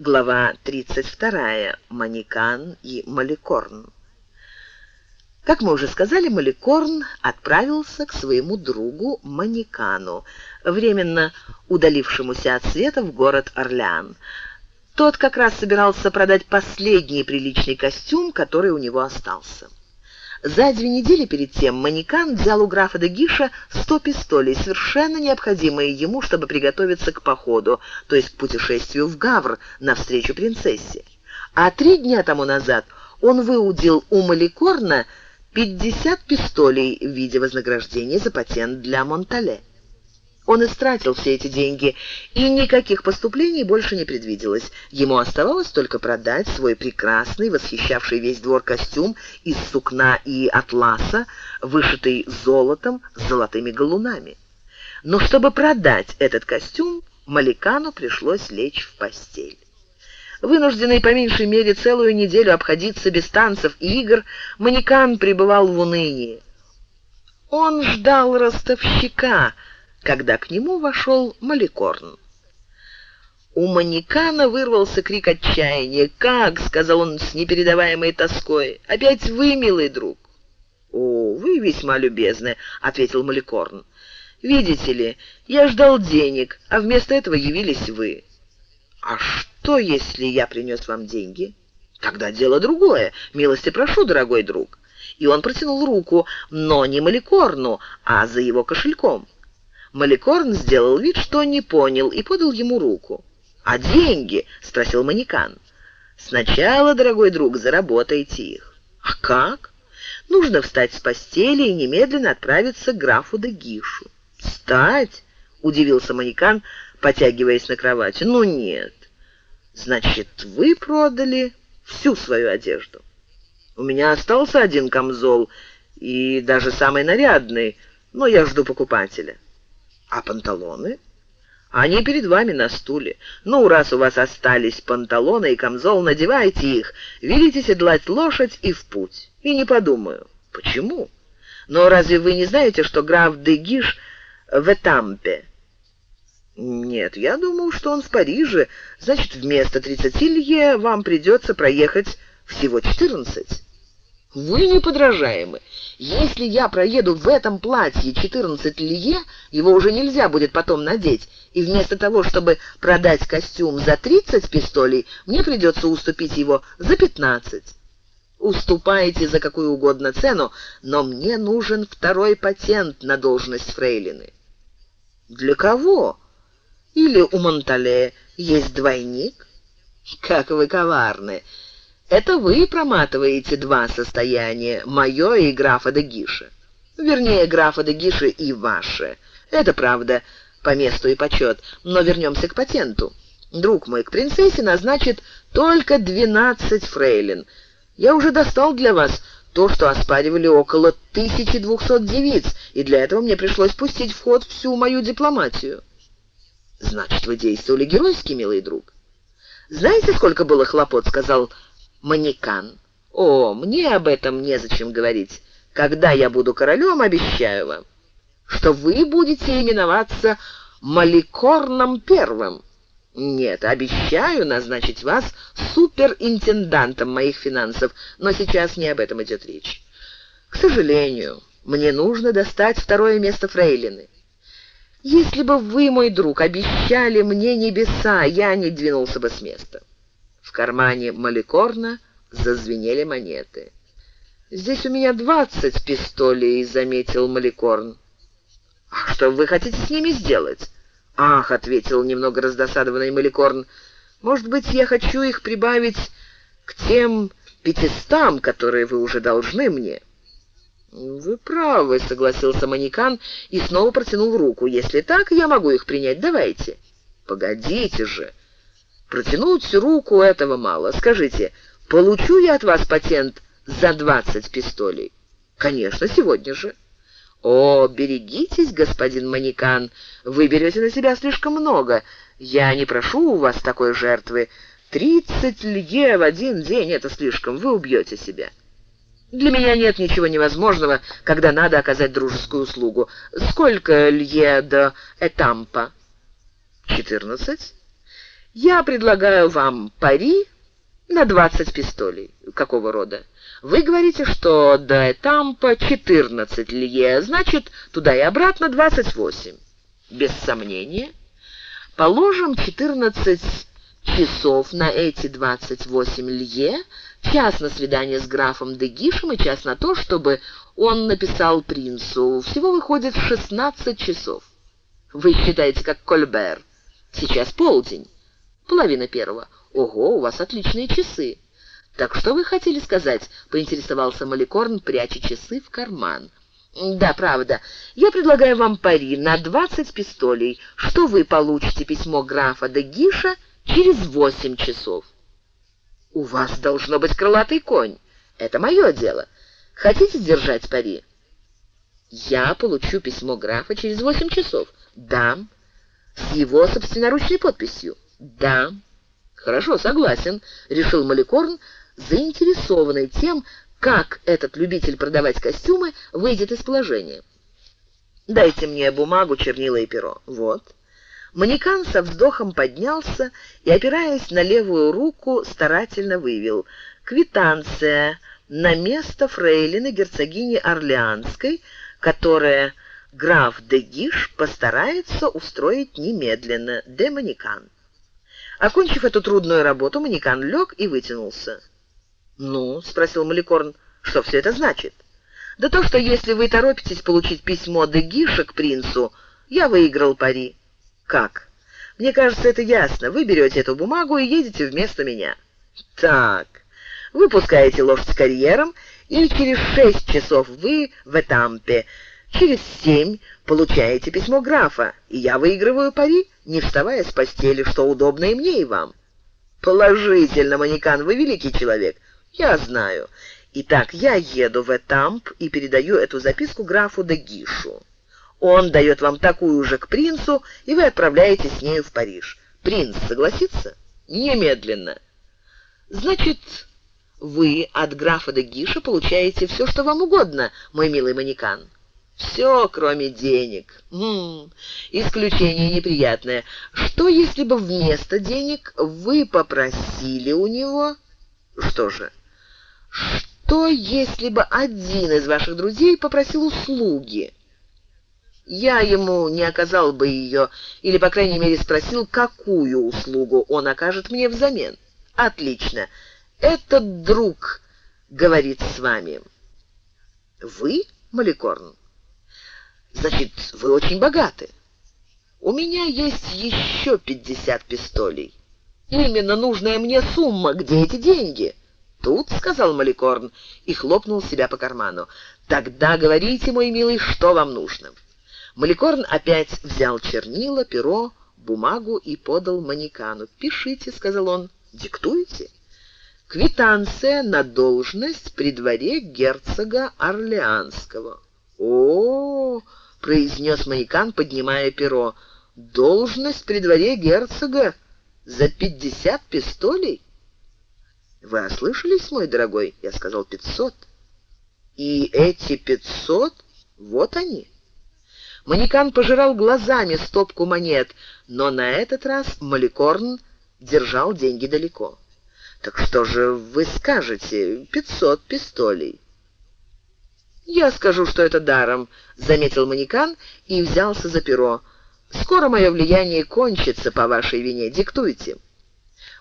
Глава 32. Манекан и Маликорн. Как мы уже сказали, Маликорн отправился к своему другу Манекану, временно удалившемуся от света в город Орлеан. Тот как раз собирался продать последний приличный костюм, который у него остался. За две недели перед тем Манекан взял у графа де Гиша сто пистолей, совершенно необходимые ему, чтобы приготовиться к походу, то есть к путешествию в Гавр навстречу принцессе. А три дня тому назад он выудил у Маликорна 50 пистолей в виде вознаграждения за патент для Монтале. Он истратил все эти деньги, и никаких поступлений больше не предвиделось. Ему оставалось только продать свой прекрасный, восхищавший весь двор костюм из сукна и атласа, вышитый золотом с золотыми галунами. Но чтобы продать этот костюм, Маликану пришлось лечь в постель. Вынужденный по меньшей мере целую неделю обходиться без танцев и игр, Манекан пребывал в унынии. Он ждал ростовщика — когда к нему вошел Маликорн. У Манекана вырвался крик отчаяния. «Как?» — сказал он с непередаваемой тоской. «Опять вы, милый друг?» «О, вы весьма любезны», — ответил Маликорн. «Видите ли, я ждал денег, а вместо этого явились вы». «А что, если я принес вам деньги?» «Тогда дело другое. Милости прошу, дорогой друг». И он протянул руку, но не Маликорну, а за его кошельком. Маликорн сделал вид, что не понял, и подал ему руку. «А деньги?» — спросил Манекан. «Сначала, дорогой друг, заработайте их». «А как?» «Нужно встать с постели и немедленно отправиться к графу де Гишу». «Встать?» — удивился Манекан, потягиваясь на кровати. «Ну нет. Значит, вы продали всю свою одежду. У меня остался один камзол, и даже самый нарядный, но я жду покупателя». А панталоны? Они перед вами на стуле. Ну, раз у вас остались панталоны и камзол, надевайте их, велите седлать лошадь и в путь. И не подумаю. Почему? Но разве вы не знаете, что граф де Гиш в Этампе? Нет, я думал, что он в Париже. Значит, вместо 30 лье вам придется проехать всего 14. Вы неподражаемы. Если я проеду в этом платье 14 лье, его уже нельзя будет потом надеть, и вместо того, чтобы продать костюм за 30 пистолей, мне придется уступить его за 15. Уступайте за какую угодно цену, но мне нужен второй патент на должность фрейлины. Для кого? Или у Монтале есть двойник? Как вы коварны! Это вы проматываете два состояния, мое и графа де Гиша. Вернее, графа де Гиша и ваше. Это правда, по месту и почет. Но вернемся к патенту. Друг мой, к принцессе назначит только 12 фрейлин. Я уже достал для вас то, что оспаривали около 1200 девиц, и для этого мне пришлось пустить в ход всю мою дипломатию. Значит, вы действовали геройски, милый друг. Знаете, сколько было хлопот, сказал Манекан. О, мне об этом незачем говорить. Когда я буду королем, обещаю вам, что вы будете именоваться Маликорном первым. Нет, обещаю назначить вас суперинтендантом моих финансов, но сейчас не об этом идет речь. К сожалению, мне нужно достать второе место фрейлины. Если бы вы, мой друг, обещали мне небеса, я не двинулся бы с места. В кармане Маликорна зазвенели монеты. «Здесь у меня двадцать пистолей», — заметил Маликорн. «А что вы хотите с ними сделать?» «Ах», — ответил немного раздосадованный Маликорн, — «может быть, я хочу их прибавить к тем пятистам, которые вы уже должны мне». «Вы правы», — согласился Манекан и снова протянул руку. «Если так, я могу их принять. Давайте». «Погодите же», Протянуть руку этого мало. Скажите, получу я от вас патент за двадцать пистолей? Конечно, сегодня же. О, берегитесь, господин Манекан, вы берете на себя слишком много. Я не прошу у вас такой жертвы. Тридцать лье в один день — это слишком, вы убьете себя. Для меня нет ничего невозможного, когда надо оказать дружескую услугу. Сколько лье до Этампа? Четырнадцать. Я предлагаю вам пари на 20 пистолей. Какого рода? Вы говорите, что до Этампа 14 лье, значит, туда и обратно 28. Без сомнения. Положим 14 часов на эти 28 лье, час на свидание с графом Дегишем и час на то, чтобы он написал принцу. Всего выходит 16 часов. Вы считаете, как Кольбер. Сейчас полдень, половина первого. Ого, у вас отличные часы. Так что вы хотели сказать? поинтересовался Маликорн, пряча часы в карман. Да, правда. Я предлагаю вам пари на 20 пистолей, что вы получите письмо графа де Гиша через восемь часов. У вас должно быть крылатый конь. Это мое дело. Хотите держать пари? Я получу письмо графа через восемь часов. Да. С его собственноручной подписью. Да. Хорошо, согласен, решил Маликорн, заинтересованный тем, как этот любитель продавать костюмы выйдет из положения. Дайте мне бумагу, чернила и перо. Вот. Манекан со вздохом поднялся и, опираясь на левую руку, старательно вывел квитанция на место фрейлины герцогини Орлеанской, которая граф де Гиш постарается устроить немедленно. Де Манекан. Окончив эту трудную работу, Манекан лег и вытянулся. «Ну?» — спросил Маликорн. «Что все это значит?» «Да то, что если вы торопитесь получить письмо де Гиша к принцу, я выиграл пари». «Как?» «Мне кажется, это ясно. Вы берете эту бумагу и едете вместо меня». «Так, вы пускаете лошадь с карьером, и через шесть часов вы в Этампе. Через семь получаете письмо графа, и я выигрываю пари, не вставая с постели, что удобно и мне, и вам». «Положительно, Манекан, вы великий человек». Я знаю. Итак, я еду в Этамп и передаю эту записку графу де Гишу. Он дает вам такую же к принцу, и вы отправляетесь с нею в Париж. Принц согласится? Немедленно. Значит, вы от графа де Гиша получаете все, что вам угодно, мой милый манекан. Все, кроме денег. М исключение неприятное. Что, если бы вместо денег вы попросили у него... Что же, что, если бы один из ваших друзей попросил услуги? Я ему не оказал бы ее, или, по крайней мере, спросил, какую услугу он окажет мне взамен. Отлично. Этот друг говорит с вами. Вы, Маликорн? Значит, вы очень богаты. У меня есть еще пятьдесят пистолей. Именно нужная мне сумма. Где эти деньги? Тут, сказал Маликорн и хлопнул себя по карману. Тогда говорите, мой милый, что вам нужно. Маликорн опять взял чернила, перо, бумагу и подал Манекану. "Пишите", сказал он. "Диктуйте". Квитанция на должность при дворе герцога Орлеанского. О, -о, -о произнес Манекан, поднимая перо. Должность при дворе герцога за пятьдесят пистолей? Вы ослышались, мой дорогой? Я сказал пятьсот. И эти пятьсот, вот они. Манекан пожирал глазами стопку монет, но на этот раз Маликорн держал деньги далеко. Так что же вы скажете? Пятьсот пистолей. Я скажу, что это даром, заметил Манекан и взялся за перо. Скоро мое влияние кончится по вашей вине. Диктуйте.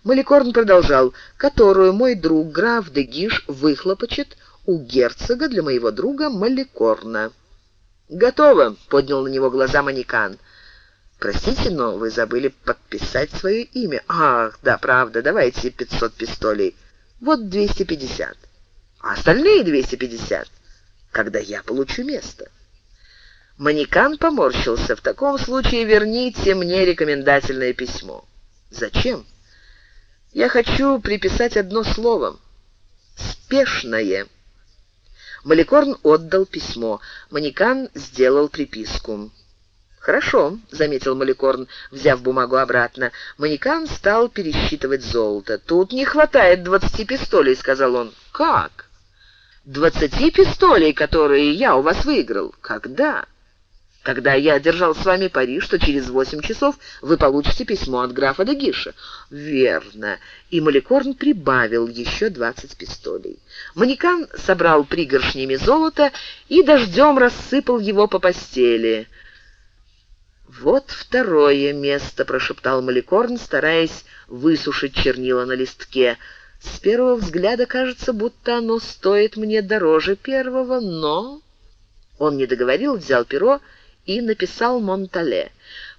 Маликорн продолжал, которую мой друг граф де Гиш выхлопочет у герцога для моего друга Маликорна. Готово, поднял на него глаза Манекан. Простите, но вы забыли подписать свое имя. Ах, да, правда. Давайте 500 пистолей. Вот 250. А остальные 250 когда я получу место. Манекан поморщился. В таком случае верните мне рекомендательное письмо. Зачем? Я хочу приписать одно слово. Спешное. Маликорн отдал письмо. Манекан сделал приписку. «Хорошо», — заметил Маликорн, взяв бумагу обратно. Манекан стал пересчитывать золото. «Тут не хватает двадцати пистолей», — сказал он. «Как?» «Двадцати пистолей, которые я у вас выиграл. Когда?» когда я держал с вами пари, что через восемь часов вы получите письмо от графа де Гиша. Верно. И Маликорн прибавил еще двадцать пистолей. Манекан собрал пригоршнями золота и дождем рассыпал его по постели. «Вот второе место», — прошептал Маликорн, стараясь высушить чернила на листке. «С первого взгляда кажется, будто оно стоит мне дороже первого, но...» Он не договорил, взял перо и написал Монтале.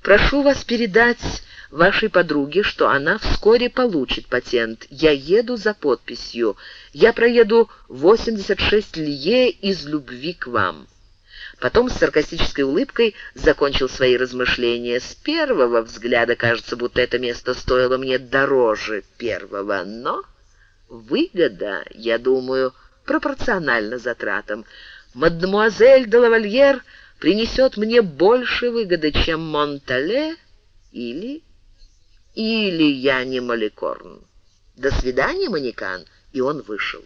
«Прошу вас передать вашей подруге, что она вскоре получит патент. Я еду за подписью. Я проеду 86 лье из любви к вам». Потом с саркастической улыбкой закончил свои размышления. С первого взгляда кажется, будто это место стоило мне дороже первого, но выгода, я думаю, пропорциональна затратам. Мадемуазель де лавальер принесет мне больше выгоды, чем Монтале, или... или я не Маликорн. До свидания, Манекан, и он вышел.